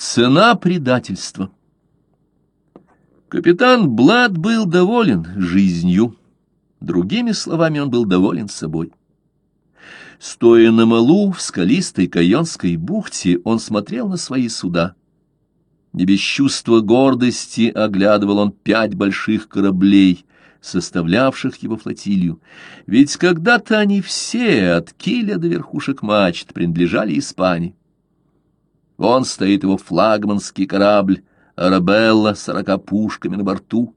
Цена предательства. Капитан Блад был доволен жизнью. Другими словами, он был доволен собой. Стоя на малу в скалистой Кайонской бухте, он смотрел на свои суда. Не без чувства гордости оглядывал он пять больших кораблей, составлявших его флотилию. Ведь когда-то они все, от киля до верхушек мачт, принадлежали Испании. Вон стоит его флагманский корабль, Арабелла с сорока пушками на борту.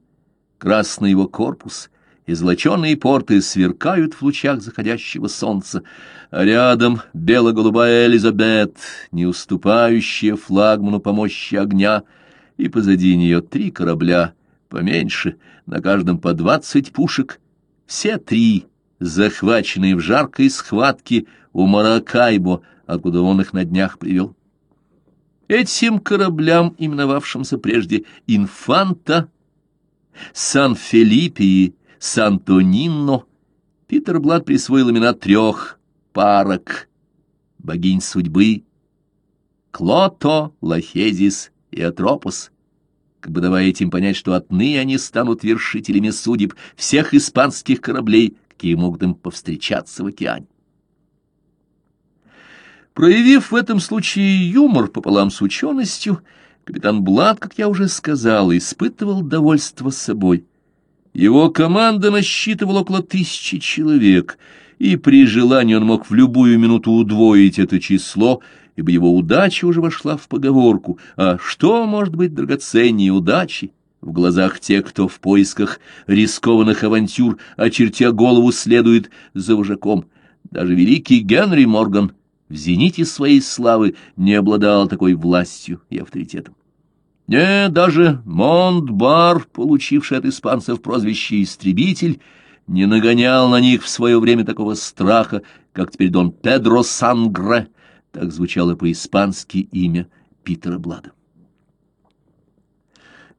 Красный его корпус и золоченые порты сверкают в лучах заходящего солнца, а рядом бело-голубая Элизабет, не уступающая флагману по мощи огня, и позади нее три корабля, поменьше, на каждом по двадцать пушек, все три, захваченные в жаркой схватке у Маракайбо, откуда он их на днях привел. Этим кораблям, именовавшимся прежде «Инфанта», «Сан-Фелипе» и «Сантонино», Питер Блад присвоил имена трех парок богинь судьбы Клото, Лахезис и Атропос, как бы давая этим понять, что отныне они станут вершителями судеб всех испанских кораблей, какие могут им повстречаться в океане. Проявив в этом случае юмор пополам с ученостью, капитан Блад, как я уже сказал, испытывал довольство собой. Его команда насчитывала около тысячи человек, и при желании он мог в любую минуту удвоить это число, ибо его удача уже вошла в поговорку. А что может быть драгоценнее удачи? в глазах тех, кто в поисках рискованных авантюр, очертя голову, следует за вожаком. Даже великий Генри Морган — в зените своей славы не обладал такой властью и авторитетом. Не, даже Монтбар, получивший от испанцев прозвище «Истребитель», не нагонял на них в свое время такого страха, как теперь Дон Педро Сангре, так звучало по-испански имя Питера Блада.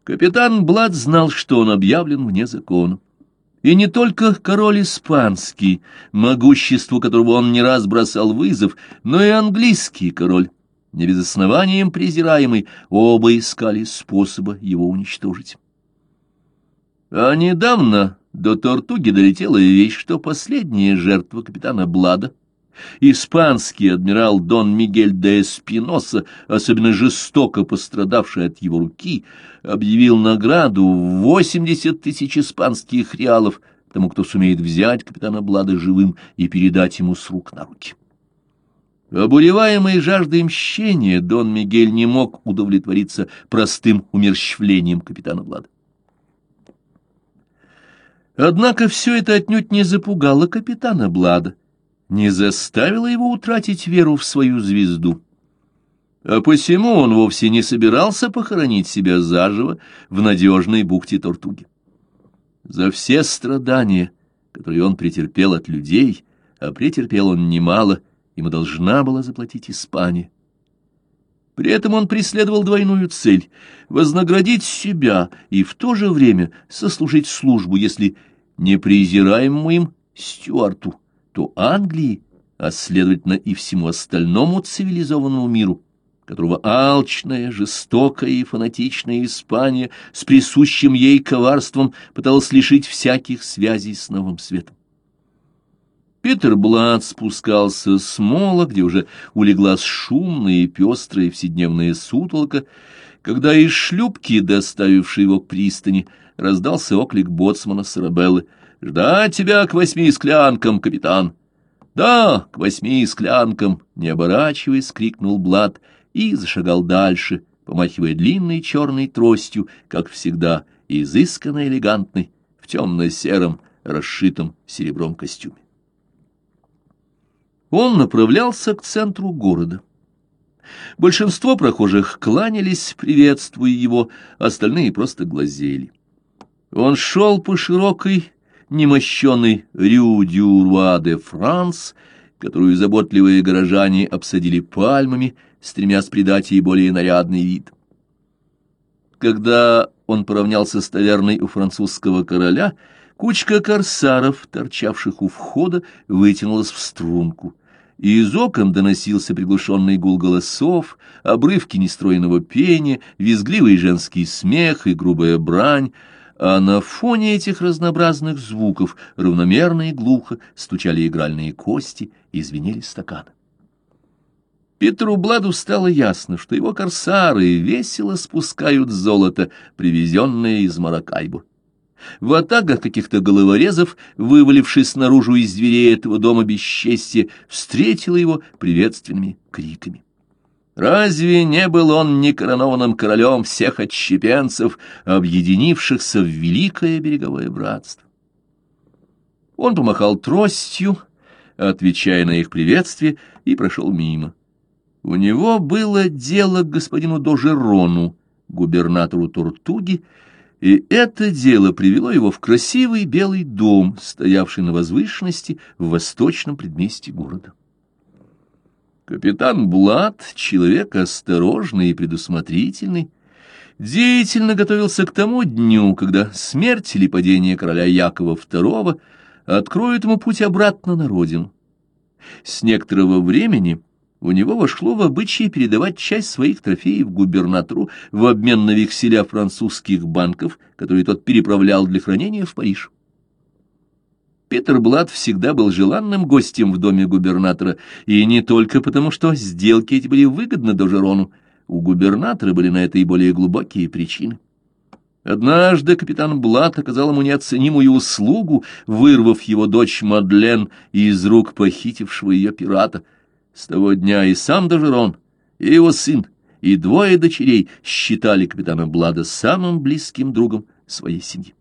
Капитан Блад знал, что он объявлен вне закона. И не только король испанский, могуществу которого он не раз бросал вызов, но и английский король, не без основания им презираемый, оба искали способа его уничтожить. А недавно до Тортуги долетела вещь, что последняя жертва капитана Блада — Испанский адмирал Дон Мигель де Эспиноса, особенно жестоко пострадавший от его руки, объявил награду в 80 тысяч испанских реалов тому, кто сумеет взять капитана Блада живым и передать ему с рук на руки. Обуреваемый жаждой мщения, Дон Мигель не мог удовлетвориться простым умерщвлением капитана Блада. Однако все это отнюдь не запугало капитана Блада не заставило его утратить веру в свою звезду. А посему он вовсе не собирался похоронить себя заживо в надежной бухте Тортуги. За все страдания, которые он претерпел от людей, а претерпел он немало, ему должна была заплатить Испания. При этом он преследовал двойную цель — вознаградить себя и в то же время сослужить службу, если не презираемому им Стюарту, то Англии, а следовательно и всему остальному цивилизованному миру, которого алчная, жестокая и фанатичная Испания с присущим ей коварством пыталась лишить всяких связей с новым светом. Питер Блад спускался с мола, где уже улеглась шумная и пестрая вседневная сутолка, когда из шлюпки, доставившей его к пристани, раздался оклик боцмана Сарабеллы — Ждать тебя к восьми склянкам, капитан. Да, к восьми склянкам, не оборачиваясь, крикнул Блад и зашагал дальше, помахивая длинной черной тростью, как всегда, изысканно элегантный, в темно-сером, расшитом серебром костюме. Он направлялся к центру города. Большинство прохожих кланялись, приветствуя его, остальные просто глазели. Он шел по широкой немощенный Рю-Дюруа де Франс, которую заботливые горожане обсадили пальмами, стремясь придать ей более нарядный вид. Когда он поравнялся с таверной у французского короля, кучка корсаров, торчавших у входа, вытянулась в струнку. и из окон доносился приглушенный гул голосов, обрывки нестроенного пения, визгливый женский смех и грубая брань, а на фоне этих разнообразных звуков равномерно и глухо стучали игральные кости и звенели стаканы. Питеру Бладу стало ясно, что его корсары весело спускают золото, привезенное из Маракайбу. Ватага каких-то головорезов, вывалившись наружу из дверей этого дома бесчестия, встретила его приветственными криками. Разве не был он некоронованным королем всех отщепенцев, объединившихся в великое береговое братство? Он помахал тростью, отвечая на их приветствие, и прошел мимо. У него было дело к господину Дожерону, губернатору Тортуги, и это дело привело его в красивый белый дом, стоявший на возвышенности в восточном предместье города. Капитан Блад, человек осторожный и предусмотрительный, деятельно готовился к тому дню, когда смерть или падение короля Якова II откроет ему путь обратно на родину. С некоторого времени у него вошло в обычай передавать часть своих трофеев губернатору в обмен на векселя французских банков, которые тот переправлял для хранения в Париж. Питер Блад всегда был желанным гостем в доме губернатора, и не только потому, что сделки эти были выгодны Дожерону, у губернатора были на это и более глубокие причины. Однажды капитан Блад оказал ему неоценимую услугу, вырвав его дочь Мадлен из рук похитившего ее пирата. С того дня и сам Дожерон, и его сын, и двое дочерей считали капитана Блада самым близким другом своей семьи.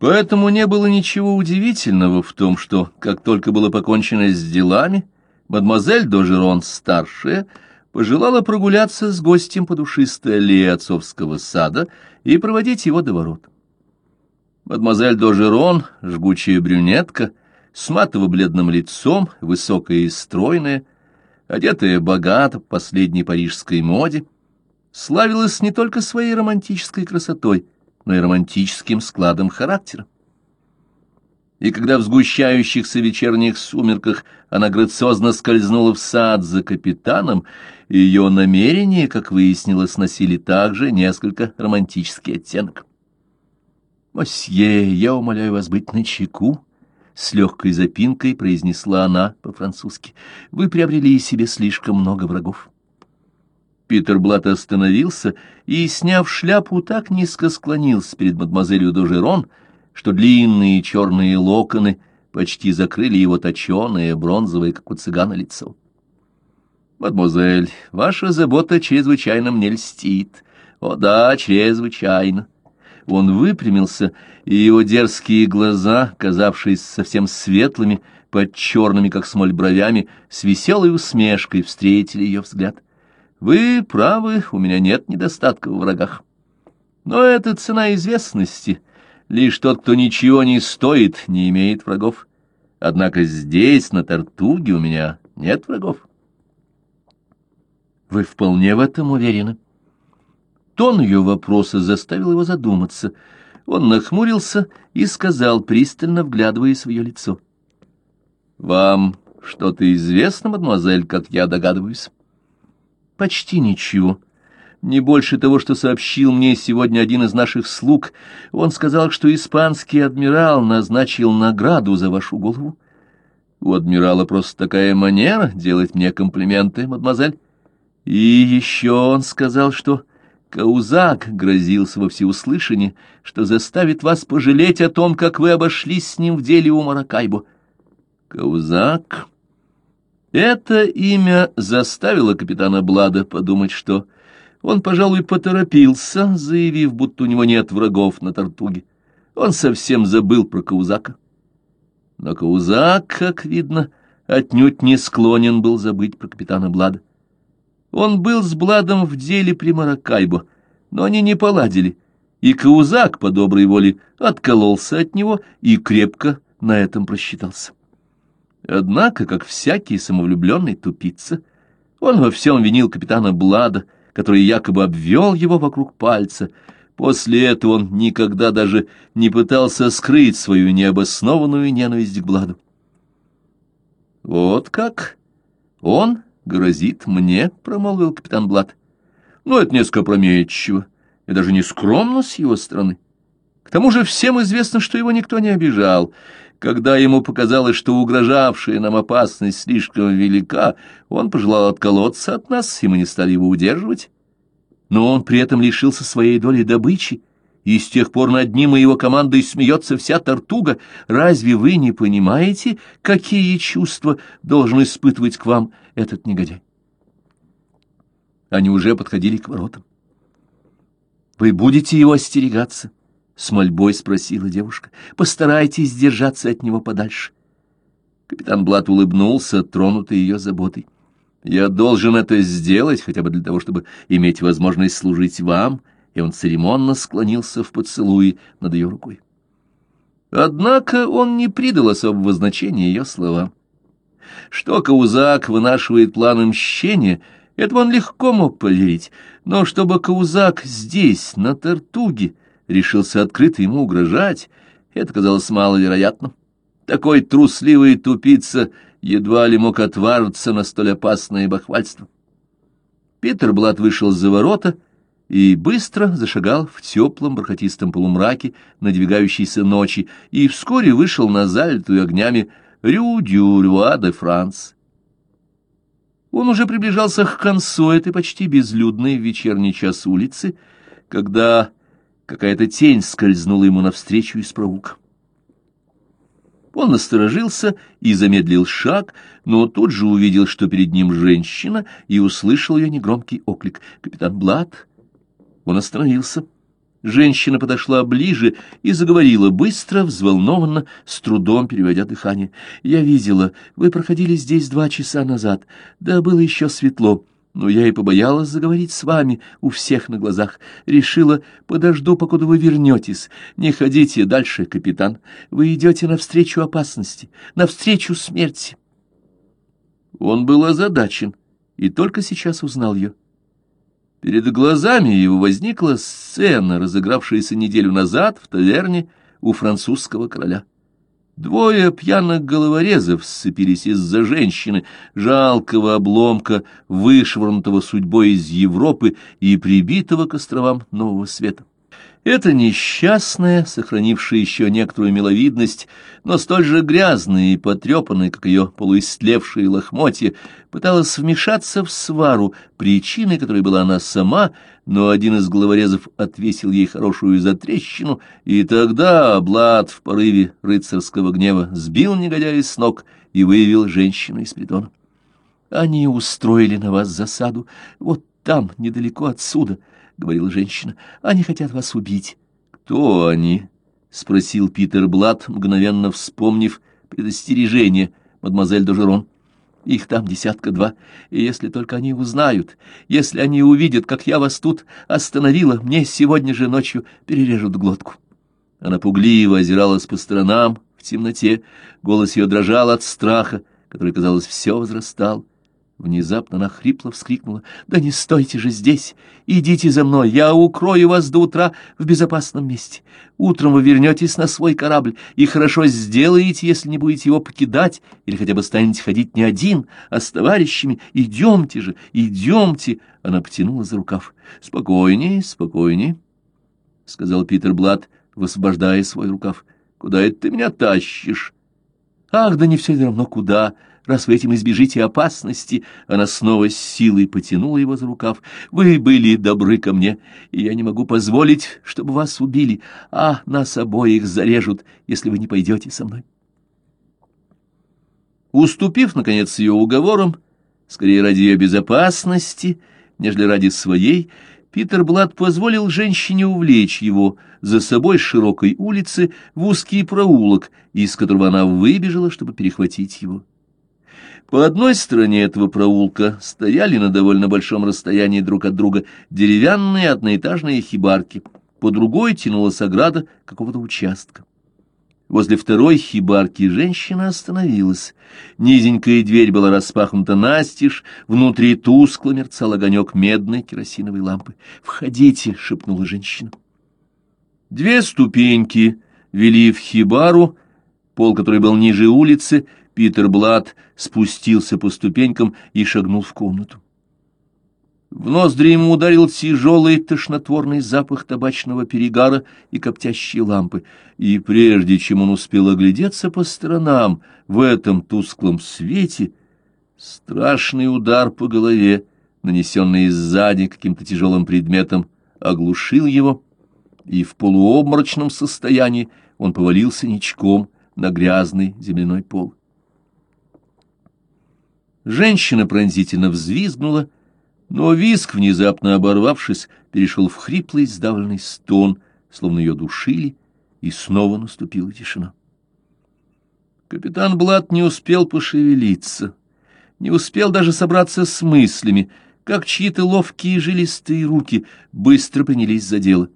Поэтому не было ничего удивительного в том, что, как только было покончено с делами, мадемуазель Дожерон, старшая, пожелала прогуляться с гостем по душистой аллее отцовского сада и проводить его до ворот. Мадемуазель Дожерон, жгучая брюнетка, с матово-бледным лицом, высокая и стройная, одетая богато в последней парижской моде, славилась не только своей романтической красотой — но и романтическим складом характера. И когда в сгущающихся вечерних сумерках она грациозно скользнула в сад за капитаном, ее намерения, как выяснилось, носили также несколько романтический оттенок. «Мосье, я умоляю вас быть начеку», — с легкой запинкой произнесла она по-французски. «Вы приобрели себе слишком много врагов». Питер Блат остановился и, сняв шляпу, так низко склонился перед мадемуазелью Дожерон, что длинные черные локоны почти закрыли его точеное, бронзовое, как у цыгана, лицо. «Мадемуазель, ваша забота чрезвычайно мне льстит. О да, чрезвычайно». Он выпрямился, и его дерзкие глаза, казавшиеся совсем светлыми, под черными, как смоль, бровями, с веселой усмешкой встретили ее взгляд. — вы правы, у меня нет недостатка в врагах. Но это цена известности. Лишь тот, кто ничего не стоит, не имеет врагов. Однако здесь, на Тартуге, у меня нет врагов. Вы вполне в этом уверены? Тон ее вопроса заставил его задуматься. Он нахмурился и сказал, пристально вглядываясь в ее лицо. «Вам что-то известно, мадемуазель, как я догадываюсь?» Почти ничего. Не больше того, что сообщил мне сегодня один из наших слуг. Он сказал, что испанский адмирал назначил награду за вашу голову. У адмирала просто такая манера делать мне комплименты, мадемуазель. И еще он сказал, что Каузак грозился во всеуслышание, что заставит вас пожалеть о том, как вы обошлись с ним в деле у Маракайбо. Каузак... Это имя заставило капитана Блада подумать, что он, пожалуй, поторопился, заявив, будто у него нет врагов на Тартуге. Он совсем забыл про Каузака. Но Каузак, как видно, отнюдь не склонен был забыть про капитана Блада. Он был с Бладом в деле при Маракайбо, но они не поладили, и Каузак по доброй воле откололся от него и крепко на этом просчитался. Однако, как всякий самовлюбленный тупица, он во всем винил капитана Блада, который якобы обвел его вокруг пальца. После этого он никогда даже не пытался скрыть свою необоснованную ненависть к Бладу. Вот как? Он грозит мне, — промолвил капитан Блад. Ну, это несколько опрометчиво, и даже не скромно с его стороны. К тому же всем известно, что его никто не обижал. Когда ему показалось, что угрожавшая нам опасность слишком велика, он пожелал отколоться от нас, и мы не стали его удерживать. Но он при этом лишился своей доли добычи, и с тех пор над ним и его командой смеется вся тортуга. Разве вы не понимаете, какие чувства должен испытывать к вам этот негодяй? Они уже подходили к воротам. «Вы будете его остерегаться?» — с мольбой спросила девушка. «Постарайтесь держаться от него подальше». Капитан Блат улыбнулся, тронутый ее заботой. «Я должен это сделать, хотя бы для того, чтобы иметь возможность служить вам», и он церемонно склонился в поцелуе над ее рукой. Однако он не придал особого значения ее словам. Что Каузак вынашивает планы мщения — этого он легко мог поверить, но чтобы Каузак здесь, на Тартуге, решился открыто ему угрожать, это казалось маловероятным. Такой трусливый тупица едва ли мог отважиться на столь опасное бахвальство. Питер Блад вышел за ворота и быстро зашагал в теплом бархатистом полумраке надвигающейся ночи и вскоре вышел на залитую огнями Рю-Дю-Рюа-де-Франс. Он уже приближался к концу этой почти безлюдной в вечерний час улицы, когда какая-то тень скользнула ему навстречу из проулка. Он насторожился и замедлил шаг, но тут же увидел, что перед ним женщина, и услышал ее негромкий оклик. «Капитан Блад!» Он остановился. Женщина подошла ближе и заговорила быстро, взволнованно, с трудом переводя дыхание. «Я видела, вы проходили здесь два часа назад. Да, было еще светло, но я и побоялась заговорить с вами у всех на глазах. Решила, подожду, покуда вы вернетесь. Не ходите дальше, капитан. Вы идете навстречу опасности, навстречу смерти». Он был озадачен и только сейчас узнал ее. Перед глазами его возникла сцена, разыгравшаяся неделю назад в таверне у французского короля. Двое пьяных головорезов сцепились из-за женщины, жалкого обломка, вышвырнутого судьбой из Европы и прибитого к островам Нового Света. Эта несчастная, сохранившая еще некоторую миловидность, но столь же грязная и потрепанная, как ее полуистлевшие лохмотья, пыталась вмешаться в свару, причиной которой была она сама, но один из головорезов отвесил ей хорошую затрещину, и тогда Блад в порыве рыцарского гнева сбил негодяя с ног и выявил женщину из притона. «Они устроили на вас засаду, вот там, недалеко отсюда», говорила женщина. «Они хотят вас убить». «Кто они?» — спросил Питер Блад, мгновенно вспомнив предостережение мадемуазель Дожерон. «Их там десятка-два, и если только они узнают, если они увидят, как я вас тут остановила, мне сегодня же ночью перережут глотку». Она пугливо озиралась по сторонам в темноте, голос ее дрожал от страха, который, казалось, все возрастал. Внезапно она хрипло вскрикнула. «Да не стойте же здесь! Идите за мной! Я укрою вас до утра в безопасном месте. Утром вы вернетесь на свой корабль и хорошо сделаете, если не будете его покидать или хотя бы станете ходить не один, а с товарищами. Идемте же, идемте!» Она потянула за рукав. «Спокойнее, спокойнее», — сказал Питер Блад, высвобождая свой рукав. «Куда это ты меня тащишь?» «Ах, да не все равно куда!» Раз вы этим избежите опасности, она снова с силой потянула его за рукав. Вы были добры ко мне, и я не могу позволить, чтобы вас убили, а нас обоих зарежут, если вы не пойдете со мной. Уступив, наконец, ее уговорам, скорее ради ее безопасности, нежели ради своей, Питер Блад позволил женщине увлечь его за собой с широкой улицы в узкий проулок, из которого она выбежала, чтобы перехватить его. По одной стороне этого проулка стояли на довольно большом расстоянии друг от друга деревянные одноэтажные хибарки, по другой тянулась ограда какого-то участка. Возле второй хибарки женщина остановилась. Низенькая дверь была распахнута настежь, внутри тускло мерцал огонек медной керосиновой лампы. «Входите!» — шепнула женщина. Две ступеньки вели в хибару, пол которой был ниже улицы, Питер Блад спустился по ступенькам и шагнул в комнату. В ноздри ему ударил тяжелый тошнотворный запах табачного перегара и коптящей лампы, и прежде чем он успел оглядеться по сторонам в этом тусклом свете, страшный удар по голове, нанесенный сзади каким-то тяжелым предметом, оглушил его, и в полуобморочном состоянии он повалился ничком на грязный земляной пол. Женщина пронзительно взвизгнула, но визг, внезапно оборвавшись, перешел в хриплый сдавленный стон, словно ее душили, и снова наступила тишина. Капитан Блад не успел пошевелиться, не успел даже собраться с мыслями, как чьи-то ловкие жилистые руки быстро принялись за дело.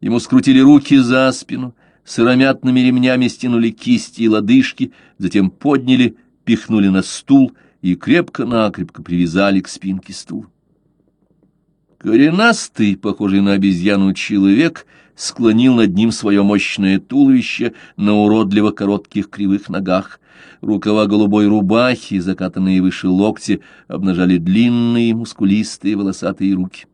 Ему скрутили руки за спину, сыромятными ремнями стянули кисти и лодыжки, затем подняли, пихнули на стул и крепко-накрепко привязали к спинке стула. Коренастый, похожий на обезьяну человек, склонил над ним свое мощное туловище на уродливо коротких кривых ногах. Рукава голубой рубахи, закатанные выше локти, обнажали длинные, мускулистые, волосатые руки.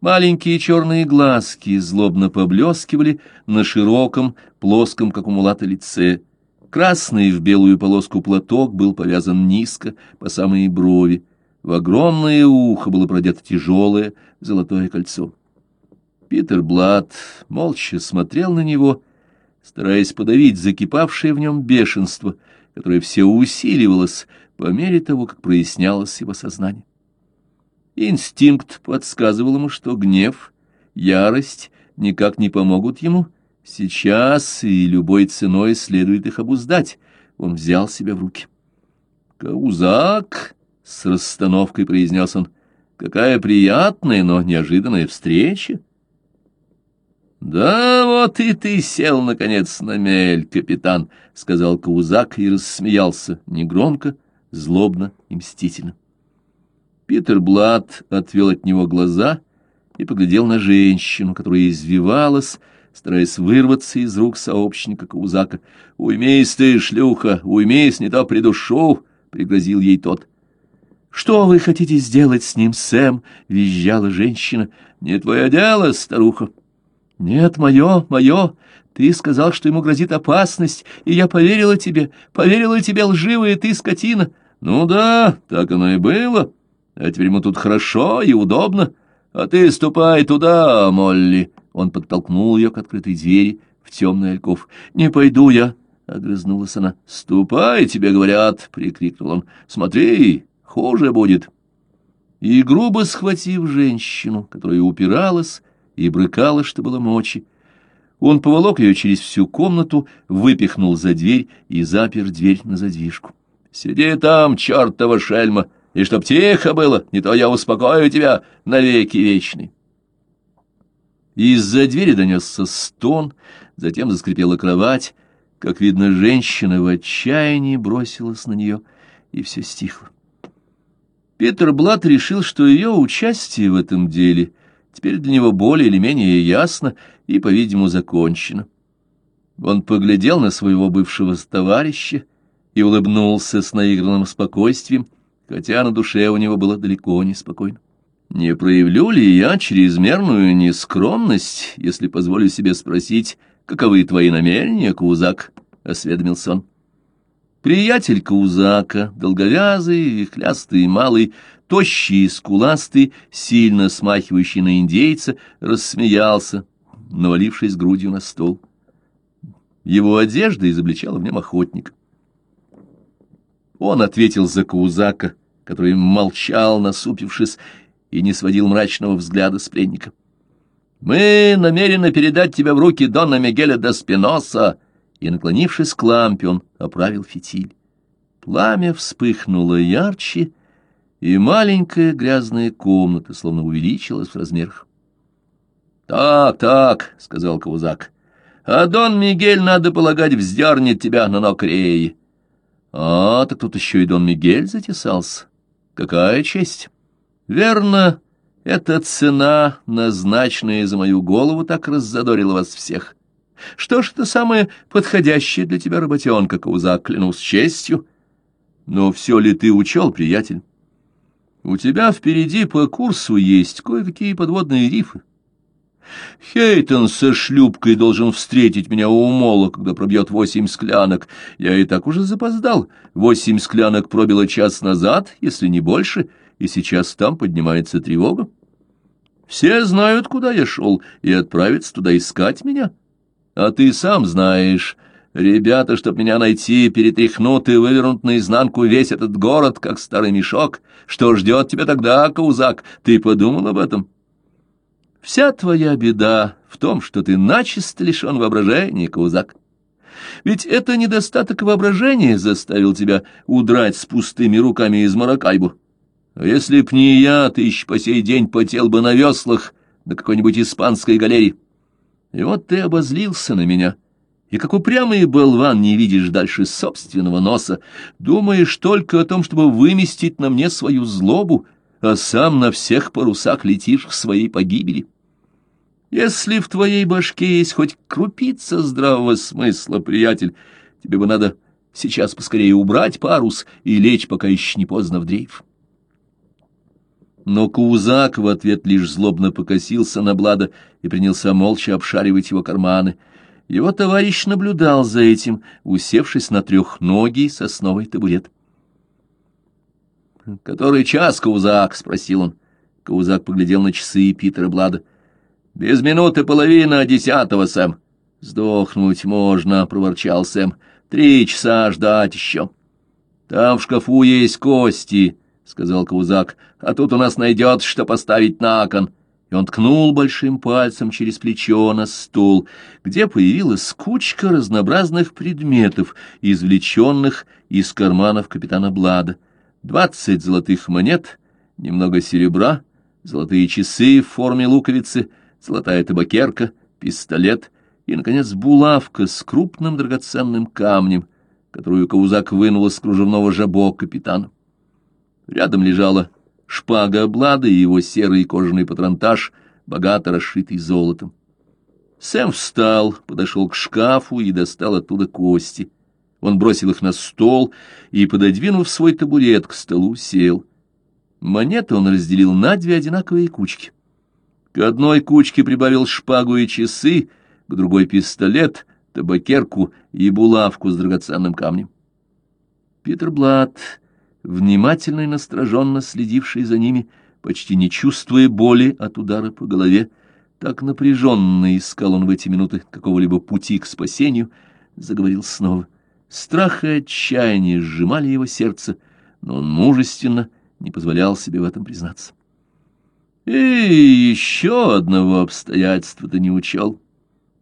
Маленькие черные глазки злобно поблескивали на широком, плоском, как у мулата, лице. Красный в белую полоску платок был повязан низко, по самые брови. В огромное ухо было продето тяжелое золотое кольцо. Питер Блад молча смотрел на него, стараясь подавить закипавшее в нем бешенство, которое все усиливалось по мере того, как прояснялось его сознание. Инстинкт подсказывал ему, что гнев, ярость никак не помогут ему. Сейчас и любой ценой следует их обуздать. Он взял себя в руки. «Каузак!» С расстановкой произнес он. Какая приятная, но неожиданная встреча. «Да вот и ты сел, наконец, на мель, капитан», — сказал Каузак и рассмеялся, негромко, злобно и мстительно. Питер Блад отвел от него глаза и поглядел на женщину, которая извивалась, стараясь вырваться из рук сообщника Каузака. «Уймись ты, шлюха, уймись, не то придушу!» — пригрозил ей тот. «Что вы хотите сделать с ним, Сэм?» — визжала женщина. «Не твое дело, старуха». «Нет, мое, мое. Ты сказал, что ему грозит опасность, и я поверила тебе, поверила тебе, лживая ты, скотина». «Ну да, так оно и было. А теперь ему тут хорошо и удобно. А ты ступай туда, Молли». Он подтолкнул ее к открытой двери в темный альков. «Не пойду я», — огрызнулась она. «Ступай, тебе говорят», — прикрикнул он. «Смотри, хуже будет. И грубо схватив женщину, которая упиралась и брыкалась, что было мочи, он поволок ее через всю комнату, выпихнул за дверь и запер дверь на задвижку. «Сиди там, чертова шельма, и чтоб тихо было, не то я успокою тебя навеки вечный». Из-за двери донесся стон, затем заскрипела кровать. Как видно, женщина в отчаянии бросилась на нее, и все стихло. Питер Блат решил, что ее участие в этом деле теперь для него более или менее ясно и, по-видимому, закончено. Он поглядел на своего бывшего товарища и улыбнулся с наигранным спокойствием, хотя на душе у него было далеко не спокойно. «Не проявлю ли я чрезмерную нескромность, если позволю себе спросить, каковы твои намерения, Кузак?» — осведомился он. Приятель Каузака, долговязый, вихлястый, малый, тощий и скуластый, сильно смахивающий на индейца, рассмеялся, навалившись грудью на стол. Его одежда изобличала в нем охотник. Он ответил за Каузака, который молчал, насупившись, и не сводил мрачного взгляда с пленника. «Мы намерены передать тебя в руки Дона Мигеля де Спиноса», и, наклонившись к лампе, он оправил фитиль. Пламя вспыхнуло ярче, и маленькая грязная комната словно увеличилась в размерах. «Так, так», — сказал Каузак, — «а Дон Мигель, надо полагать, вздернет тебя на ног реи». «А, так тут еще и Дон Мигель затесался. Какая честь!» «Верно, эта цена, назначенная за мою голову, так раззадорила вас всех. Что ж это самое подходящее для тебя работенка, Каузак, клянусь честью? Но все ли ты учел, приятель? У тебя впереди по курсу есть кое-какие подводные рифы. Хейтон со шлюпкой должен встретить меня у мола, когда пробьет восемь склянок. Я и так уже запоздал. Восемь склянок пробило час назад, если не больше, и сейчас там поднимается тревога. Все знают, куда я шел, и отправятся туда искать меня. А ты сам знаешь, ребята, чтоб меня найти, перетряхнут и вывернут наизнанку весь этот город, как старый мешок. Что ждет тебя тогда, Каузак? Ты подумал об этом?» Вся твоя беда в том, что ты начисто лишен воображения, Каузак. Ведь это недостаток воображения заставил тебя удрать с пустыми руками из Маракайбу. А если б не я, ты еще по сей день потел бы на веслах на какой-нибудь испанской галере. И вот ты обозлился на меня, и как упрямый болван не видишь дальше собственного носа, думаешь только о том, чтобы выместить на мне свою злобу, а сам на всех парусах летишь к своей погибели. Если в твоей башке есть хоть крупица здравого смысла, приятель, тебе бы надо сейчас поскорее убрать парус и лечь, пока еще не поздно в дрейф. Но Кузак в ответ лишь злобно покосился на Блада и принялся молча обшаривать его карманы. Его товарищ наблюдал за этим, усевшись на трехногий сосновый табурет. «Который час, Каузак?» — спросил он. Каузак поглядел на часы Питера Блада. «Без минуты половина десятого, Сэм». «Сдохнуть можно», — проворчал Сэм. «Три часа ждать еще». «Там в шкафу есть кости», — сказал Каузак. «А тут у нас найдет, что поставить на кон». И он ткнул большим пальцем через плечо на стол, где появилась кучка разнообразных предметов, извлеченных из карманов капитана Блада двадцать золотых монет, немного серебра, золотые часы в форме луковицы, золотая табакерка, пистолет и, наконец, булавка с крупным драгоценным камнем, которую Каузак вынул из кружевного жабо капитана. Рядом лежала шпага облада и его серый кожаный патронтаж, богато расшитый золотом. Сэм встал, подошел к шкафу и достал оттуда кости — он бросил их на стол и, пододвинув свой табурет к столу, сел. Монеты он разделил на две одинаковые кучки. К одной кучке прибавил шпагу и часы, к другой — пистолет, табакерку и булавку с драгоценным камнем. Питер Блад, внимательно и настороженно следивший за ними, почти не чувствуя боли от удара по голове, так напряженно искал он в эти минуты какого-либо пути к спасению, заговорил снова — Страх и отчаяние сжимали его сердце, но он мужественно не позволял себе в этом признаться. И еще одного обстоятельства ты не учел.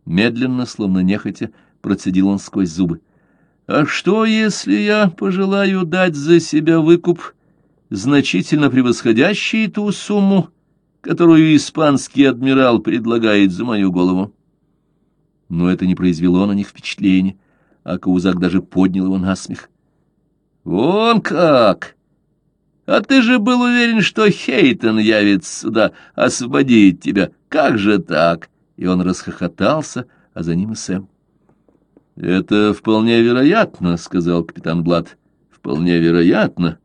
Медленно, словно нехотя, процедил он сквозь зубы. А что, если я пожелаю дать за себя выкуп, значительно превосходящий ту сумму, которую испанский адмирал предлагает за мою голову? Но это не произвело на них впечатления а Каузак даже поднял его на смех. «Вон как! А ты же был уверен, что Хейтон явится сюда освободить тебя. Как же так?» И он расхохотался, а за ним и Сэм. «Это вполне вероятно», — сказал капитан Блад. «Вполне вероятно,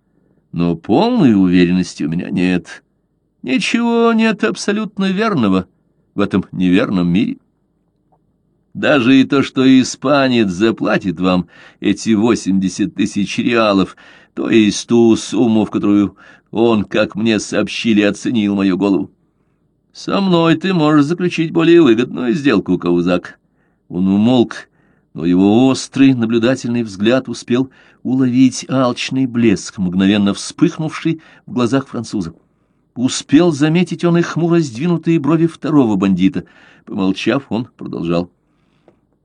но полной уверенности у меня нет. Ничего нет абсолютно верного в этом неверном мире. Даже и то, что испанец заплатит вам эти восемьдесят тысяч реалов, то есть ту сумму, в которую он, как мне сообщили, оценил мою голову. Со мной ты можешь заключить более выгодную сделку, Каузак. Он умолк, но его острый наблюдательный взгляд успел уловить алчный блеск, мгновенно вспыхнувший в глазах француза. Успел заметить он их хмуро сдвинутые брови второго бандита. Помолчав, он продолжал.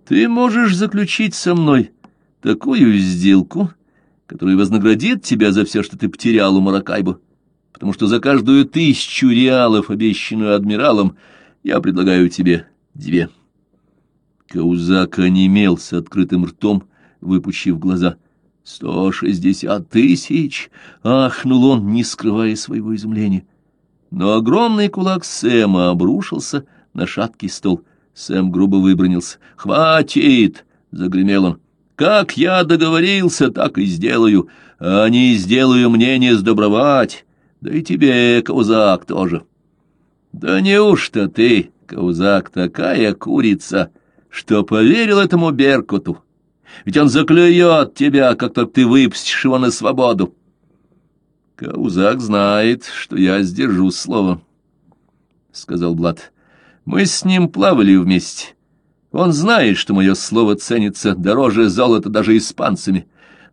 Ты можешь заключить со мной такую сделку, которая вознаградит тебя за все, что ты потерял у Маракайбо, потому что за каждую тысячу реалов, обещанную адмиралом, я предлагаю тебе две. Каузак онемел с открытым ртом, выпучив глаза. «Сто шестьдесят тысяч!» — ахнул он, не скрывая своего изумления. Но огромный кулак Сэма обрушился на шаткий стол — Сэм грубо выбронился. «Хватит!» — загремел он. Как я договорился, так и сделаю, а не сделаю мне не сдобровать, да и тебе, Каузак, тоже. Да неужто ты, Каузак, такая курица, что поверил этому Беркуту? Ведь он заклюет тебя, как только ты выпустишь его на свободу. Каузак знает, что я сдержу слово, — сказал Блад. Мы с ним плавали вместе. Он знает, что мое слово ценится дороже золота даже испанцами.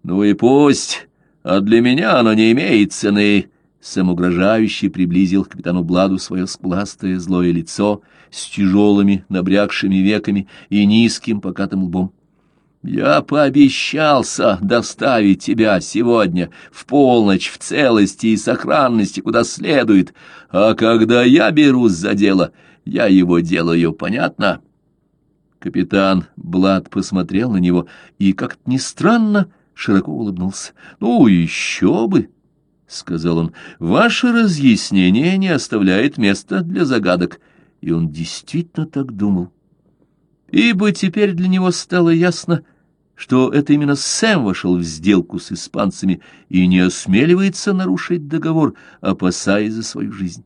Ну и пусть, а для меня оно не имеет цены. Сэм угрожающе приблизил к капитану Бладу свое скластое злое лицо с тяжелыми набрякшими веками и низким покатым лбом. Я пообещался доставить тебя сегодня в полночь в целости и сохранности куда следует, а когда я берусь за дело, я его делаю, понятно?» Капитан Блад посмотрел на него и, как-то не странно, широко улыбнулся. «Ну, еще бы!» — сказал он. «Ваше разъяснение не оставляет места для загадок». И он действительно так думал. Ибо теперь для него стало ясно, что это именно Сэм вошел в сделку с испанцами и не осмеливается нарушить договор, опасаясь за свою жизнь.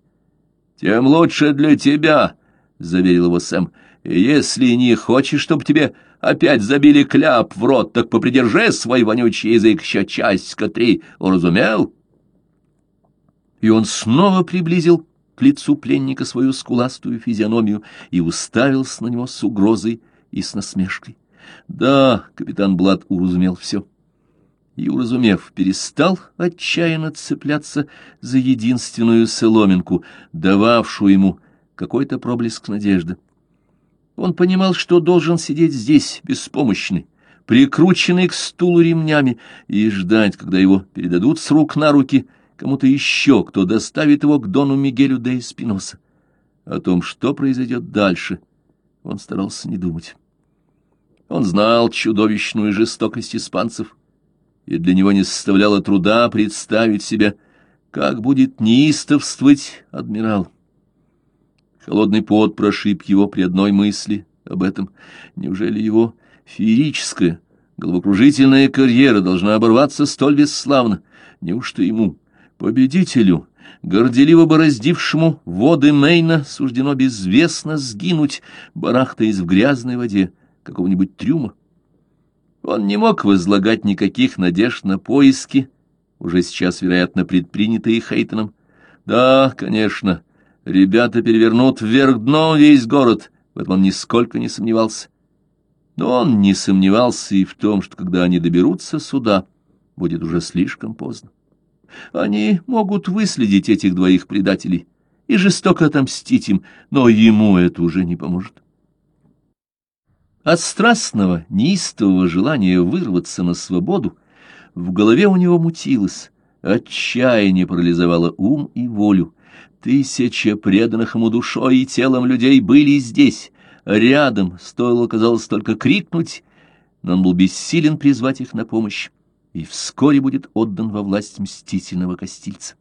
«Тем лучше для тебя», — заверил его Сэм. «Если не хочешь, чтобы тебе опять забили кляп в рот, так попридержи свой вонючий язык еще часть-ка три, уразумел?» И он снова приблизил к лицу пленника свою скуластую физиономию и уставился на него с угрозой и с насмешкой. Да, капитан Блад уразумел все и, уразумев, перестал отчаянно цепляться за единственную соломинку, дававшую ему какой-то проблеск надежды. Он понимал, что должен сидеть здесь, беспомощный, прикрученный к стулу ремнями, и ждать, когда его передадут с рук на руки кому-то еще, кто доставит его к Дону Мигелю де Эспиноса. О том, что произойдет дальше, он старался не думать. Он знал чудовищную жестокость испанцев, и для него не составляло труда представить себе, как будет неистовствовать адмирал. Холодный пот прошиб его при одной мысли об этом. Неужели его феерическая, головокружительная карьера должна оборваться столь бесславно? Неужто ему, победителю, горделиво бороздившему воды Мейна, суждено безвестно сгинуть, барахтаясь в грязной воде какого-нибудь трюма? Он не мог возлагать никаких надежд на поиски, уже сейчас, вероятно, предпринятые Хейтоном. Да, конечно, ребята перевернут вверх дном весь город, в этом он нисколько не сомневался. Но он не сомневался и в том, что когда они доберутся сюда, будет уже слишком поздно. Они могут выследить этих двоих предателей и жестоко отомстить им, но ему это уже не поможет. От страстного, неистового желания вырваться на свободу в голове у него мутилось, отчаяние парализовало ум и волю. Тысяча преданных ему душой и телом людей были здесь, рядом, стоило, казалось, только крикнуть, но он был бессилен призвать их на помощь, и вскоре будет отдан во власть мстительного костильца.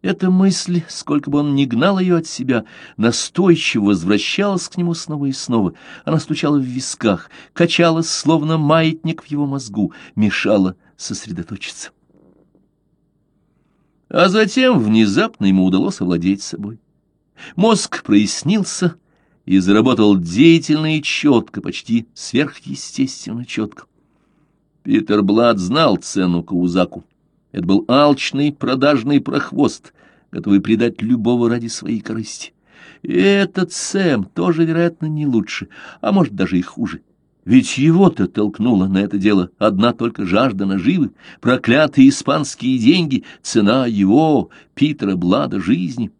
Эта мысль, сколько бы он ни гнал ее от себя, настойчиво возвращалась к нему снова и снова. Она стучала в висках, качалась, словно маятник в его мозгу, мешала сосредоточиться. А затем внезапно ему удалось овладеть собой. Мозг прояснился и заработал деятельно и четко, почти сверхъестественно четко. Питер Блад знал цену Каузаку. Это был алчный, продажный прохвост, готовый предать любого ради своей корысти. И этот Сэм тоже, вероятно, не лучше, а может, даже и хуже. Ведь его-то толкнула на это дело одна только жажда наживы, проклятые испанские деньги, цена его, Питера Блада, жизни.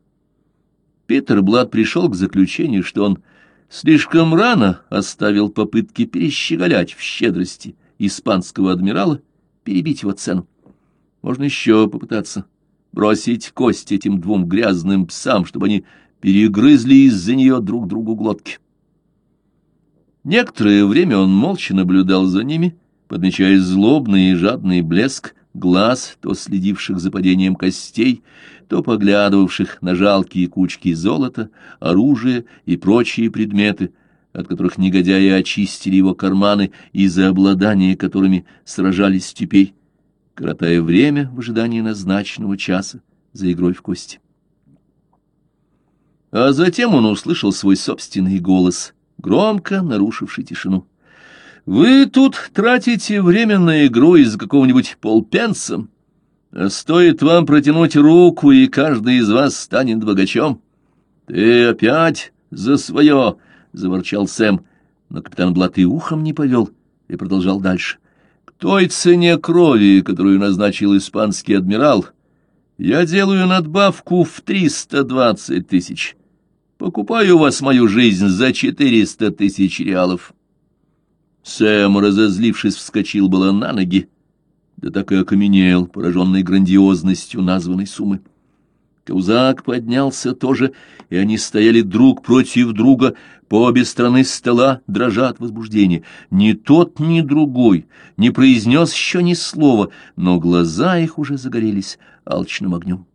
Питер Блад пришел к заключению, что он слишком рано оставил попытки перещеголять в щедрости испанского адмирала, перебить его цену. Можно еще попытаться бросить кость этим двум грязным псам, чтобы они перегрызли из-за нее друг другу глотки. Некоторое время он молча наблюдал за ними, подмечая злобный и жадный блеск глаз, то следивших за падением костей, то поглядывавших на жалкие кучки золота, оружия и прочие предметы, от которых негодяи очистили его карманы из-за обладания которыми сражались теперь, коротая время в ожидании назначенного часа за игрой в кости. А затем он услышал свой собственный голос, громко нарушивший тишину. «Вы тут тратите время на игру из какого-нибудь полпенса, а стоит вам протянуть руку, и каждый из вас станет богачом. Ты опять за свое!» — заворчал Сэм, но капитан Блат и ухом не повел и продолжал дальше. «К той цене крови, которую назначил испанский адмирал, я делаю надбавку в триста двадцать тысяч». Покупаю у вас мою жизнь за четыреста тысяч реалов. Сэм, разозлившись, вскочил было на ноги, да так и окаменел, пораженный грандиозностью названной суммы. Каузак поднялся тоже, и они стояли друг против друга, по обе стороны стола, дрожа от возбуждения. Ни тот, ни другой не произнес еще ни слова, но глаза их уже загорелись алчным огнем.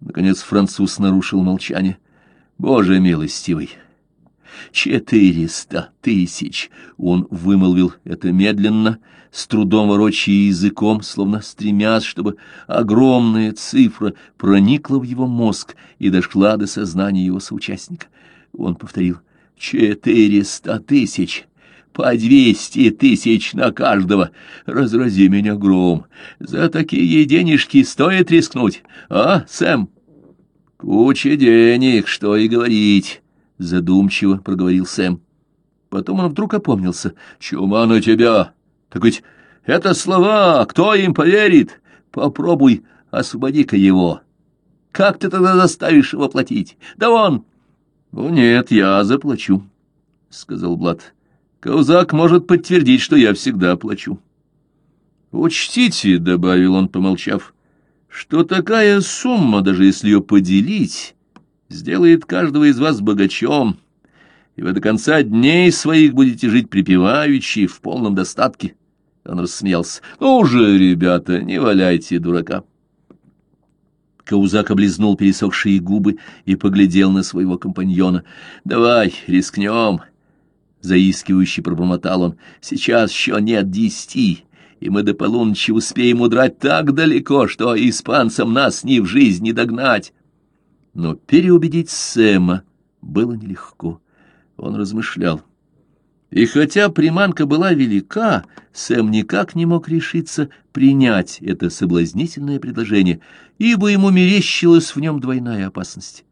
Наконец француз нарушил молчание — Боже милостивый! Четыреста тысяч! Он вымолвил это медленно, с трудом ворочая языком, словно стремясь, чтобы огромная цифра проникла в его мозг и дошла до сознания его соучастника. Он повторил «Четыреста тысяч!» по двести тысяч на каждого. Разрази меня гром. За такие денежки стоит рискнуть, а, Сэм?» «Куча денег, что и говорить», — задумчиво проговорил Сэм. Потом он вдруг опомнился. «Чума на тебя! Так ведь это слова, кто им поверит? Попробуй, освободи-ка его. Как ты тогда заставишь его платить? Да он...» «Ну нет, я заплачу», — сказал Блад. «Каузак может подтвердить, что я всегда плачу». «Учтите», — добавил он, помолчав, — что такая сумма, даже если ее поделить, сделает каждого из вас богачом, и вы до конца дней своих будете жить припеваючи в полном достатке. Он рассмеялся. «Ну же, ребята, не валяйте дурака!» Каузак облизнул пересохшие губы и поглядел на своего компаньона. «Давай, рискнем!» Заискивающий пробормотал он. «Сейчас еще нет десяти и мы до полуночи успеем удрать так далеко, что испанцам нас ни в жизнь не догнать. Но переубедить Сэма было нелегко. Он размышлял. И хотя приманка была велика, Сэм никак не мог решиться принять это соблазнительное предложение, ибо ему мерещилась в нем двойная опасность.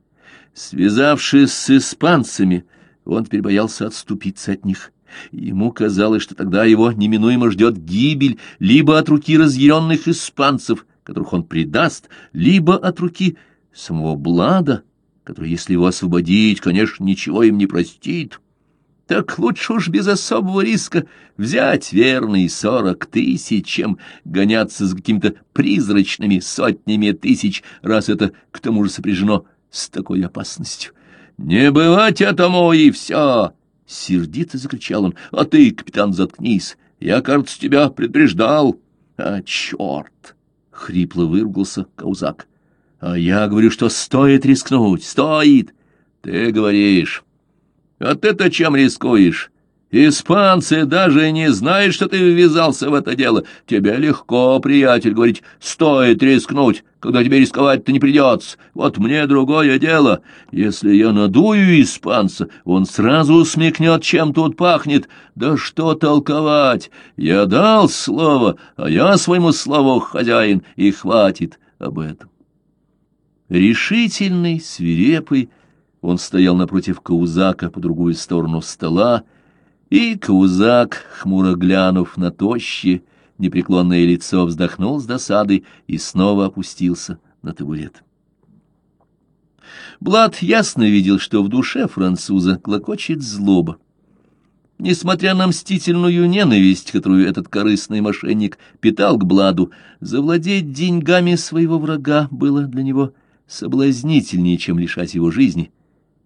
Связавшись с испанцами, он теперь боялся отступиться от них — Ему казалось, что тогда его неминуемо ждет гибель либо от руки разъяренных испанцев, которых он предаст, либо от руки самого Блада, который, если его освободить, конечно, ничего им не простит. Так лучше уж без особого риска взять верные сорок тысяч, чем гоняться с какими-то призрачными сотнями тысяч, раз это к тому же сопряжено с такой опасностью. «Не бывать этому, и все!» Сердито закричал он. «А ты, капитан, заткнись! Я, кажется, тебя предупреждал!» «А, черт!» — хрипло выругался Каузак. «А я говорю, что стоит рискнуть! Стоит!» «Ты говоришь!» «А ты-то чем рискуешь? Испанцы даже не знают, что ты ввязался в это дело. Тебе легко, приятель, говорить, стоит рискнуть, когда тебе рисковать-то не придется. Вот мне другое дело. Если я надую испанца, он сразу смекнет, чем тут пахнет. Да что толковать? Я дал слово, а я своему слову хозяин, и хватит об этом. Решительный, свирепый, он стоял напротив Каузака по другую сторону стола, и Каузак, хмуро глянув на тощее, непреклонное лицо, вздохнул с досадой и снова опустился на табурет. Блад ясно видел, что в душе француза клокочет злоба. Несмотря на мстительную ненависть, которую этот корыстный мошенник питал к Бладу, завладеть деньгами своего врага было для него соблазнительнее, чем лишать его жизни.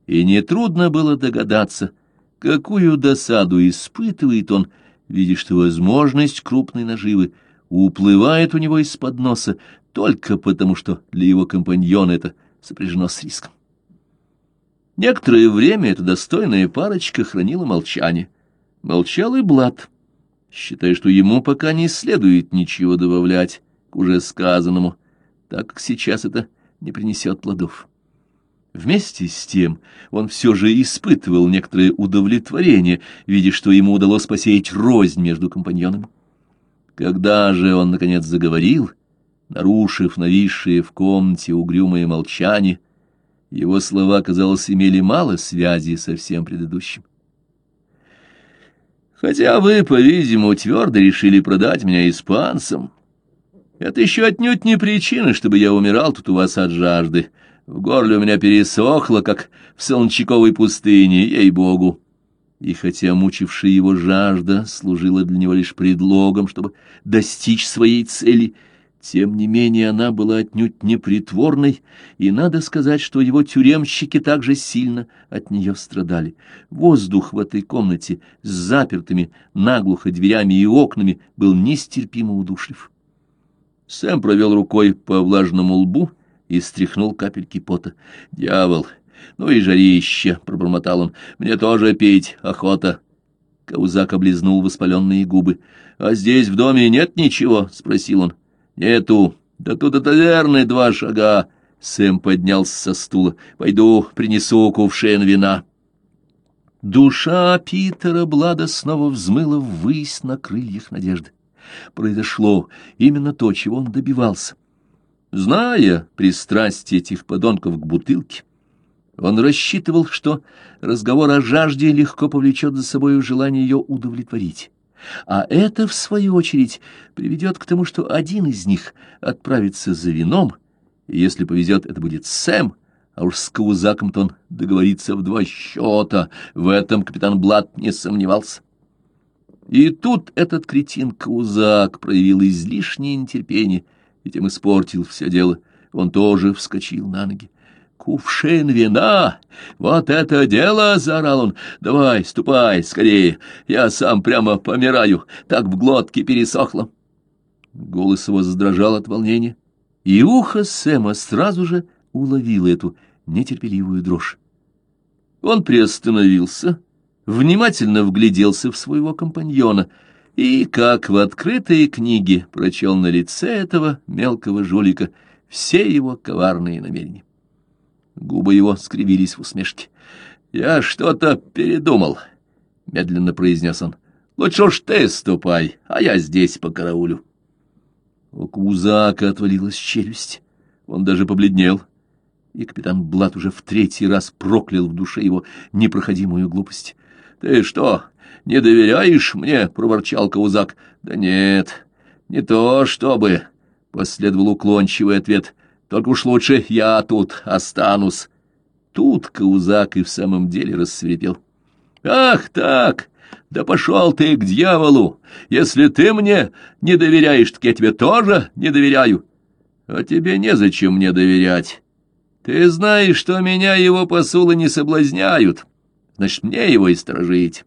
И нетрудно было догадаться — Какую досаду испытывает он, видя, что возможность крупной наживы уплывает у него из-под носа только потому, что для его компаньона это сопряжено с риском. Некоторое время эта достойная парочка хранила молчание. Молчал и Блад, считая, что ему пока не следует ничего добавлять к уже сказанному, так как сейчас это не принесет плодов. Вместе с тем он все же испытывал некоторое удовлетворение, видя, что ему удалось посеять рознь между компаньонами. Когда же он, наконец, заговорил, нарушив нависшее в комнате угрюмое молчание, его слова, казалось, имели мало связи со всем предыдущим. «Хотя вы, по-видимому, твердо решили продать меня испанцам, это еще отнюдь не причина, чтобы я умирал тут у вас от жажды. В горле у меня пересохло, как в солончаковой пустыне, ей-богу. И хотя мучившая его жажда служила для него лишь предлогом, чтобы достичь своей цели, тем не менее она была отнюдь непритворной, и надо сказать, что его тюремщики также сильно от нее страдали. Воздух в этой комнате с запертыми наглухо дверями и окнами был нестерпимо удушлив. Сэм провел рукой по влажному лбу и стряхнул капельки пота. «Дьявол! Ну и жарище!» — пробормотал он. «Мне тоже пить охота!» Каузак облизнул воспаленные губы. «А здесь в доме нет ничего?» — спросил он. «Нету. Да тут до таверны два шага». Сэм поднялся со стула. «Пойду принесу кувшин вина». Душа Питера Блада снова взмыла ввысь на крыльях надежды произошло именно то, чего он добивался. Зная пристрастие этих подонков к бутылке, он рассчитывал, что разговор о жажде легко повлечет за собой желание ее удовлетворить. А это, в свою очередь, приведет к тому, что один из них отправится за вином, и если повезет, это будет Сэм, а уж с Каузаком-то он договорится в два счета. В этом капитан Блад не сомневался. И тут этот кретин Каузак проявил излишнее нетерпение и тем испортил все дело. Он тоже вскочил на ноги. «Кувшин вина! Вот это дело!» — заорал он. «Давай, ступай, скорее! Я сам прямо помираю, так в глотке пересохло!» Голос его задрожал от волнения, и ухо Сэма сразу же уловило эту нетерпеливую дрожь. Он приостановился внимательно вгляделся в своего компаньона и, как в открытой книге, прочел на лице этого мелкого жулика все его коварные намерения. Губы его скривились в усмешке. «Я что-то передумал», — медленно произнес он. «Лучше уж ты ступай, а я здесь по караулю». У Кузака отвалилась челюсть. Он даже побледнел. И капитан Блат уже в третий раз проклял в душе его непроходимую глупость. «Ты что, не доверяешь мне?» — проворчал Каузак. «Да нет, не то чтобы...» — последовал уклончивый ответ. «Только уж лучше я тут останусь». Тут Каузак и в самом деле рассверепел. «Ах так! Да пошел ты к дьяволу! Если ты мне не доверяешь, так я тебе тоже не доверяю. А тебе незачем мне доверять. Ты знаешь, что меня его посулы не соблазняют» значит, мне его и сторожить.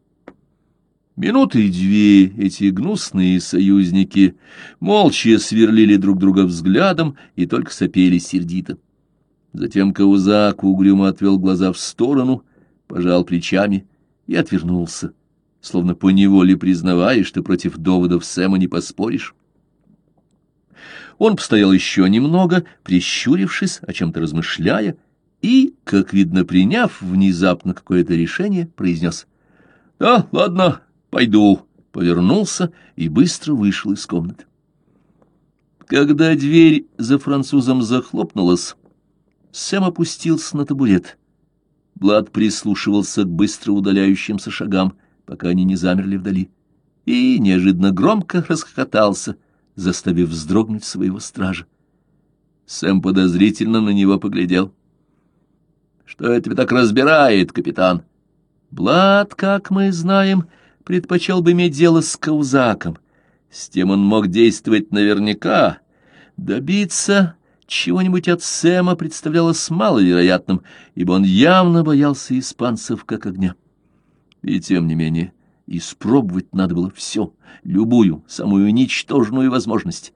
Минуты две эти гнусные союзники молча сверлили друг друга взглядом и только сопели сердито. Затем Каузак угрюмо отвел глаза в сторону, пожал плечами и отвернулся, словно поневоле признавая, что против доводов Сэма не поспоришь. Он постоял еще немного, прищурившись, о чем-то размышляя, и, как видно, приняв внезапно какое-то решение, произнес «Да, ладно, пойду», повернулся и быстро вышел из комнаты. Когда дверь за французом захлопнулась, Сэм опустился на табурет. Блад прислушивался к быстро удаляющимся шагам, пока они не замерли вдали, и неожиданно громко расхохотался, заставив вздрогнуть своего стража. Сэм подозрительно на него поглядел. Что это тебя так разбирает, капитан? Блад, как мы знаем, предпочел бы иметь дело с Каузаком. С тем он мог действовать наверняка. Добиться чего-нибудь от Сэма представлялось маловероятным, ибо он явно боялся испанцев как огня. И тем не менее, испробовать надо было все, любую, самую ничтожную возможность.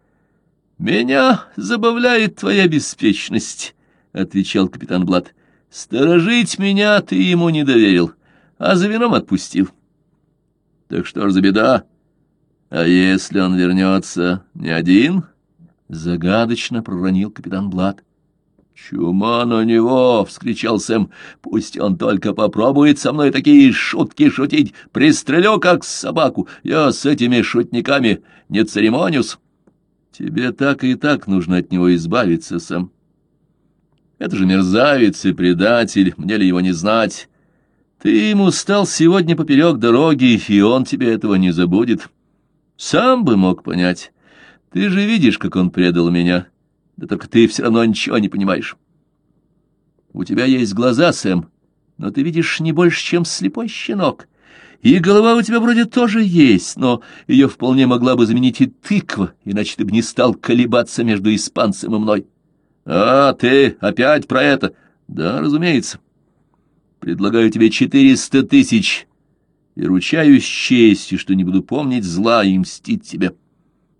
«Меня забавляет твоя беспечность», — отвечал капитан Блад. Сторожить меня ты ему не доверил, а за вином отпустил. Так что ж за беда? А если он вернется не один? Загадочно проронил капитан Блад. «Чума на него!» — вскричал Сэм. «Пусть он только попробует со мной такие шутки шутить. Пристрелю, как собаку. Я с этими шутниками не церемонюсь». «Тебе так и так нужно от него избавиться, Сэм. Это же мерзавец и предатель, мне ли его не знать? Ты ему стал сегодня поперек дороги, и он тебе этого не забудет. Сам бы мог понять. Ты же видишь, как он предал меня». Да только ты все равно ничего не понимаешь. У тебя есть глаза, Сэм, но ты видишь не больше, чем слепой щенок. И голова у тебя вроде тоже есть, но ее вполне могла бы заменить и тыква, иначе ты бы не стал колебаться между испанцем и мной. А, ты опять про это? Да, разумеется. Предлагаю тебе четыреста тысяч и ручаюсь честью, что не буду помнить зла и мстить тебе.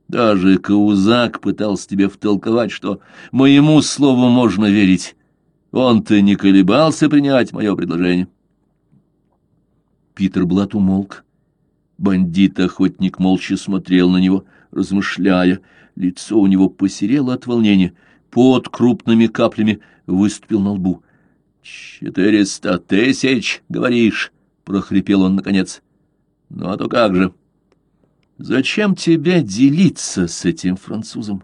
Даже Каузак пытался тебе втолковать, что моему слову можно верить. Он-то не колебался принять мое предложение. Питер Блат умолк. Бандит-охотник молча смотрел на него, размышляя. Лицо у него посерело от волнения. Под крупными каплями выступил на лбу. «Четыреста тысяч, говоришь?» — прохрипел он наконец. «Ну а то как же?» Зачем тебе делиться с этим французом?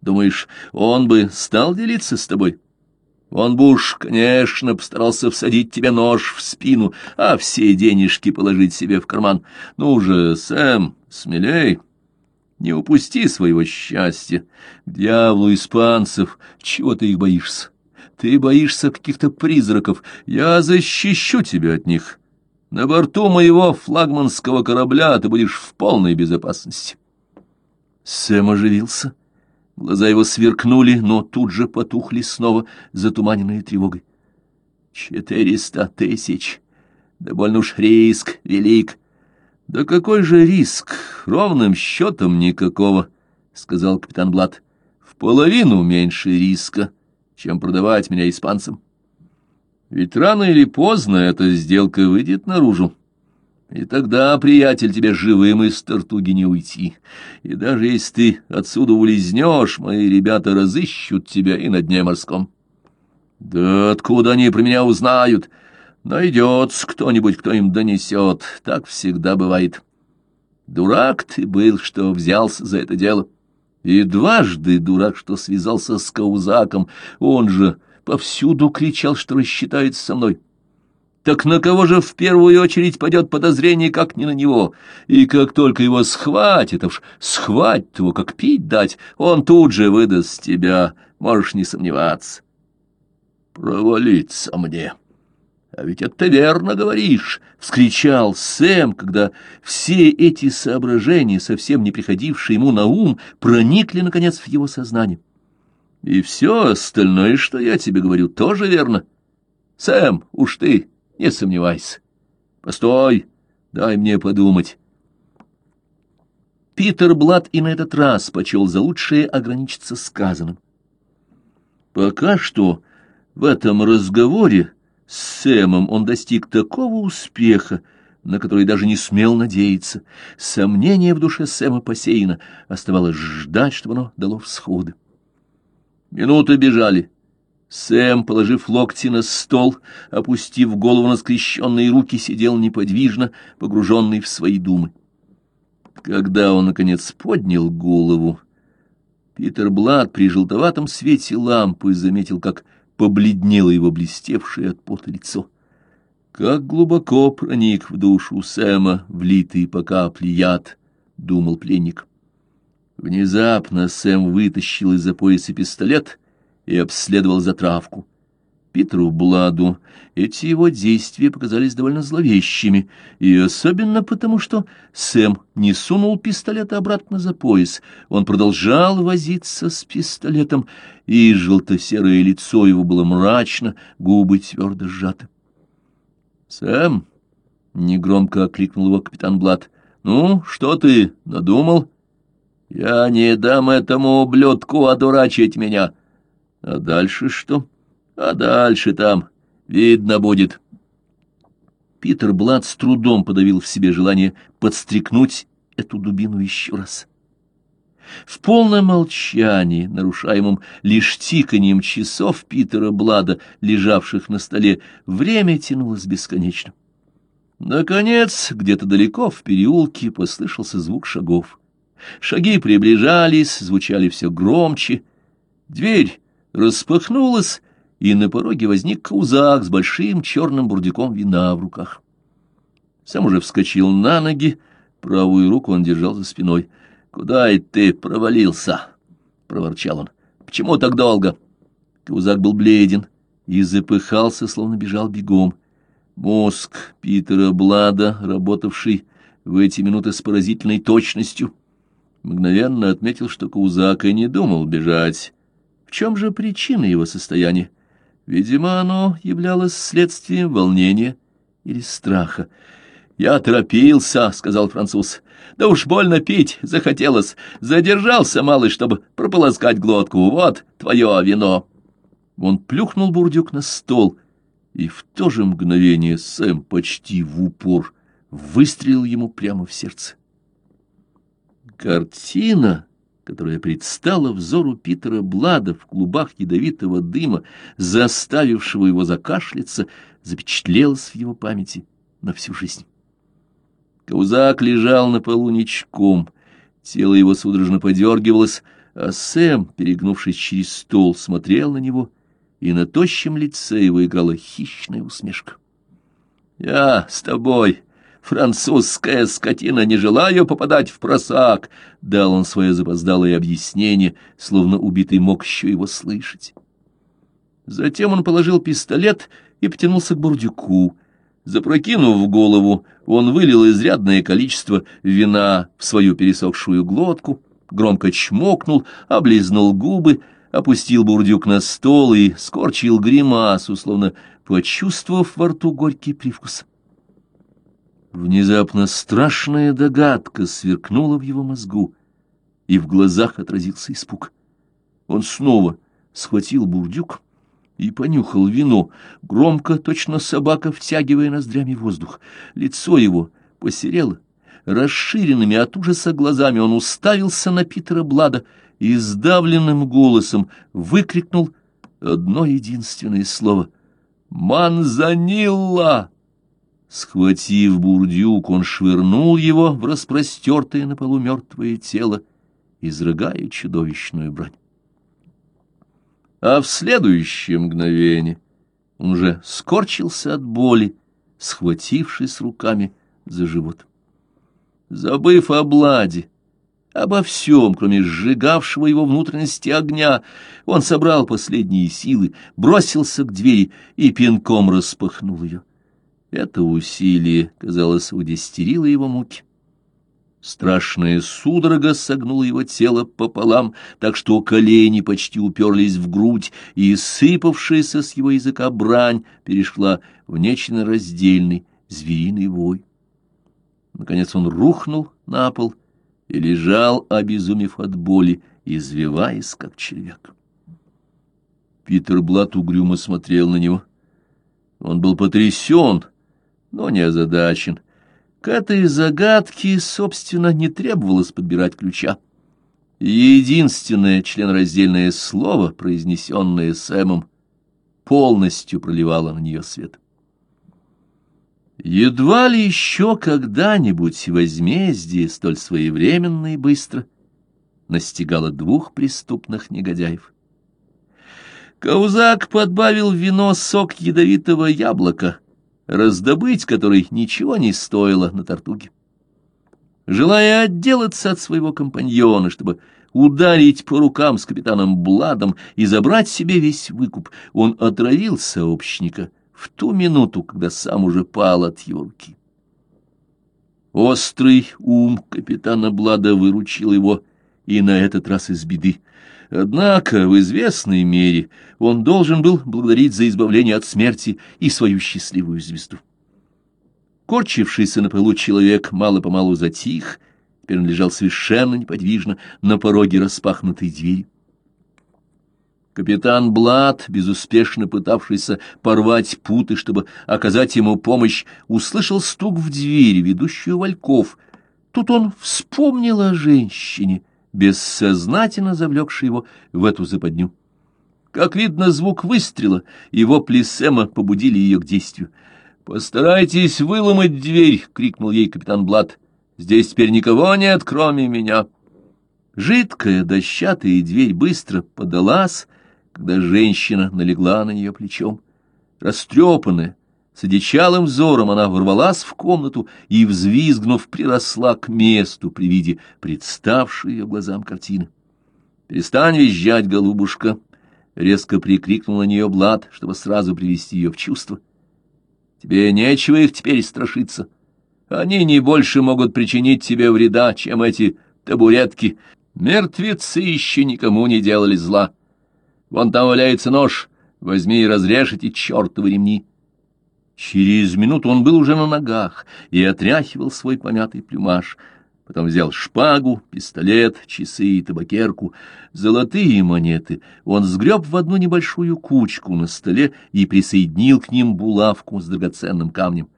Думаешь, он бы стал делиться с тобой? Он бы уж, конечно, постарался всадить тебе нож в спину, а все денежки положить себе в карман. Ну же, Сэм, смелей, не упусти своего счастья. К дьяволу испанцев, чего ты их боишься? Ты боишься каких-то призраков, я защищу тебя от них». На борту моего флагманского корабля ты будешь в полной безопасности. Сэм оживился. Глаза его сверкнули, но тут же потухли снова, затуманенные тревогой. Четыреста тысяч. Да больно уж риск велик. Да какой же риск? Ровным счетом никакого, — сказал капитан Блад. В половину меньше риска, чем продавать меня испанцам. Ведь рано или поздно эта сделка выйдет наружу. И тогда, приятель, тебе живым из Тартуги не уйти. И даже если ты отсюда улизнешь, мои ребята разыщут тебя и на дне морском. Да откуда они про меня узнают? Найдется кто-нибудь, кто им донесет. Так всегда бывает. Дурак ты был, что взялся за это дело. И дважды дурак, что связался с Каузаком. Он же повсюду кричал, что рассчитается со мной. Так на кого же в первую очередь пойдет подозрение, как не на него? И как только его схватит, уж схватит его, как пить дать, он тут же выдаст тебя, можешь не сомневаться. Провалиться мне. А ведь это верно говоришь, — вскричал Сэм, когда все эти соображения, совсем не приходившие ему на ум, проникли, наконец, в его сознание. И все остальное, что я тебе говорю, тоже верно. Сэм, уж ты не сомневайся. Постой, дай мне подумать. Питер Блад и на этот раз почел за лучшее ограничиться сказанным. Пока что в этом разговоре с Сэмом он достиг такого успеха, на который даже не смел надеяться. Сомнение в душе Сэма посеяно, оставалось ждать, чтобы оно дало всходы. Минуты бежали. Сэм, положив локти на стол, опустив голову на скрещенные руки, сидел неподвижно, погруженный в свои думы. Когда он, наконец, поднял голову, Питер Блад при желтоватом свете лампы заметил, как побледнело его блестевшее от пота лицо. Как глубоко проник в душу Сэма, влитый по капле яд, — думал пленник. Внезапно Сэм вытащил из-за пояса пистолет и обследовал затравку. Питеру Бладу эти его действия показались довольно зловещими, и особенно потому, что Сэм не сунул пистолет обратно за пояс. Он продолжал возиться с пистолетом, и желто-серое лицо его было мрачно, губы твердо сжаты. «Сэм!» — негромко окликнул его капитан Блад. «Ну, что ты надумал?» Я не дам этому ублюдку одурачить меня. А дальше что? А дальше там Видно будет. Питер Блад с трудом подавил в себе желание подстрекнуть эту дубину еще раз. В полном молчании, нарушаемом лишь тиканием часов Питера Блада, лежавших на столе, время тянулось бесконечно. Наконец, где-то далеко в переулке послышался звук шагов. Шаги приближались, звучали все громче. Дверь распахнулась, и на пороге возник каузак с большим черным бурдюком вина в руках. Сам уже вскочил на ноги, правую руку он держал за спиной — «Куда и ты провалился?» — проворчал он. «Почему так долго?» Каузак был бледен и запыхался, словно бежал бегом. Мозг Питера Блада, работавший в эти минуты с поразительной точностью, мгновенно отметил, что Каузак и не думал бежать. В чем же причина его состояния? Видимо, оно являлось следствием волнения или страха. «Я торопился», — сказал француз. «Да уж больно пить захотелось. Задержался малый, чтобы прополоскать глотку. Вот твое вино». Он плюхнул бурдюк на стол, и в то же мгновение Сэм почти в упор выстрелил ему прямо в сердце. Картина, которая предстала взору Питера Блада в клубах ядовитого дыма, заставившего его закашляться, запечатлелась в его памяти на всю жизнь. Каузак лежал на полу ничком, тело его судорожно подергивалось, а Сэм, перегнувшись через стол, смотрел на него, и на тощем лице его играла хищная усмешка. «Я с тобой, французская скотина, не желаю попадать в просак», — дал он свое запоздалое объяснение, словно убитый мог еще его слышать. Затем он положил пистолет и потянулся к бурдюку, Запрокинув голову, он вылил изрядное количество вина в свою пересохшую глотку, громко чмокнул, облизнул губы, опустил бурдюк на стол и скорчил гримасу, словно почувствовав во рту горький привкус. Внезапно страшная догадка сверкнула в его мозгу, и в глазах отразился испуг. Он снова схватил бурдюк, и понюхал вино, громко, точно собака, втягивая ноздрями воздух. Лицо его посерело. Расширенными от ужаса глазами он уставился на Питера Блада и сдавленным голосом выкрикнул одно единственное слово «Манзанилла!». Схватив бурдюк, он швырнул его в распростертое на полу мертвое тело, изрыгая чудовищную брань а в следующее мгновение он уже скорчился от боли, схватившись руками за живот. Забыв о Бладе, обо всем, кроме сжигавшего его внутренности огня, он собрал последние силы, бросился к двери и пинком распахнул ее. Это усилие, казалось, удестерило его муки. Страшная судорога согнула его тело пополам, так что колени почти уперлись в грудь, и сыпавшаяся с его языка брань перешла в нечто раздельный звериный вой. Наконец он рухнул на пол и лежал, обезумев от боли, извиваясь, как червяк. Питер Блат угрюмо смотрел на него. Он был потрясен, но не озадачен. К этой загадке, собственно, не требовалось подбирать ключа. Единственное членораздельное слово, произнесенное Сэмом, полностью проливало на нее свет. Едва ли еще когда-нибудь возмездие столь своевременно и быстро настигало двух преступных негодяев. Каузак подбавил вино сок ядовитого яблока — раздобыть который ничего не стоило на тортуге. Желая отделаться от своего компаньона, чтобы ударить по рукам с капитаном Бладом и забрать себе весь выкуп, он отравил сообщника в ту минуту, когда сам уже пал от его руки. Острый ум капитана Блада выручил его и на этот раз из беды. Однако в известной мере он должен был благодарить за избавление от смерти и свою счастливую звезду. Корчившийся на полу человек мало-помалу затих, теперь он лежал совершенно неподвижно на пороге распахнутой двери. Капитан Блад, безуспешно пытавшийся порвать путы, чтобы оказать ему помощь, услышал стук в дверь, ведущую вальков. Тут он вспомнил о женщине, бессознательно завлекшей его в эту западню. Как видно, звук выстрела и вопли Сэма побудили ее к действию. «Постарайтесь выломать дверь!» — крикнул ей капитан Блад. «Здесь теперь никого нет, кроме меня!» Жидкая дощатая дверь быстро подалась, когда женщина налегла на нее плечом. Растрепанная, с одичалым взором она ворвалась в комнату и, взвизгнув, приросла к месту при виде представшей ее глазам картины. «Перестань визжать, голубушка!» — резко прикрикнул на нее Блад, чтобы сразу привести ее в чувство. «Тебе нечего их теперь страшиться. Они не больше могут причинить тебе вреда, чем эти табуретки. Мертвецы еще никому не делали зла». Вон там валяется нож. Возьми и разрежь эти чертовы ремни. Через минуту он был уже на ногах и отряхивал свой помятый плюмаж. Потом взял шпагу, пистолет, часы и табакерку. Золотые монеты он сгреб в одну небольшую кучку на столе и присоединил к ним булавку с драгоценным камнем.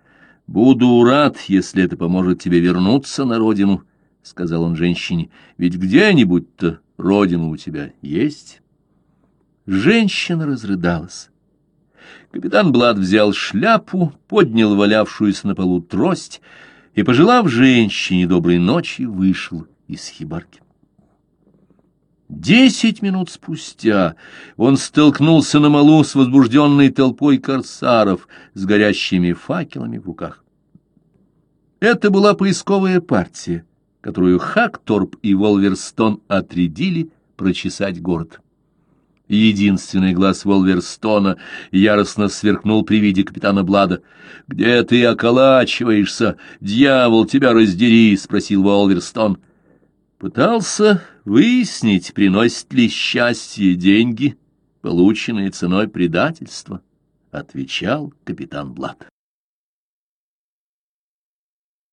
«Буду рад, если это поможет тебе вернуться на родину», — сказал он женщине, — «ведь где-нибудь-то родина у тебя есть». Женщина разрыдалась. Капитан Блад взял шляпу, поднял валявшуюся на полу трость и, пожелав женщине доброй ночи, вышел из хибарки. Десять минут спустя он столкнулся на малу с возбужденной толпой корсаров с горящими факелами в руках. Это была поисковая партия, которую Хакторп и Волверстон отрядили прочесать город. Единственный глаз Волверстона яростно сверкнул при виде капитана Блада. «Где ты околачиваешься? Дьявол, тебя раздери!» — спросил Волверстон. Пытался выяснить, приносит ли счастье деньги, полученные ценой предательства, — отвечал капитан Блад.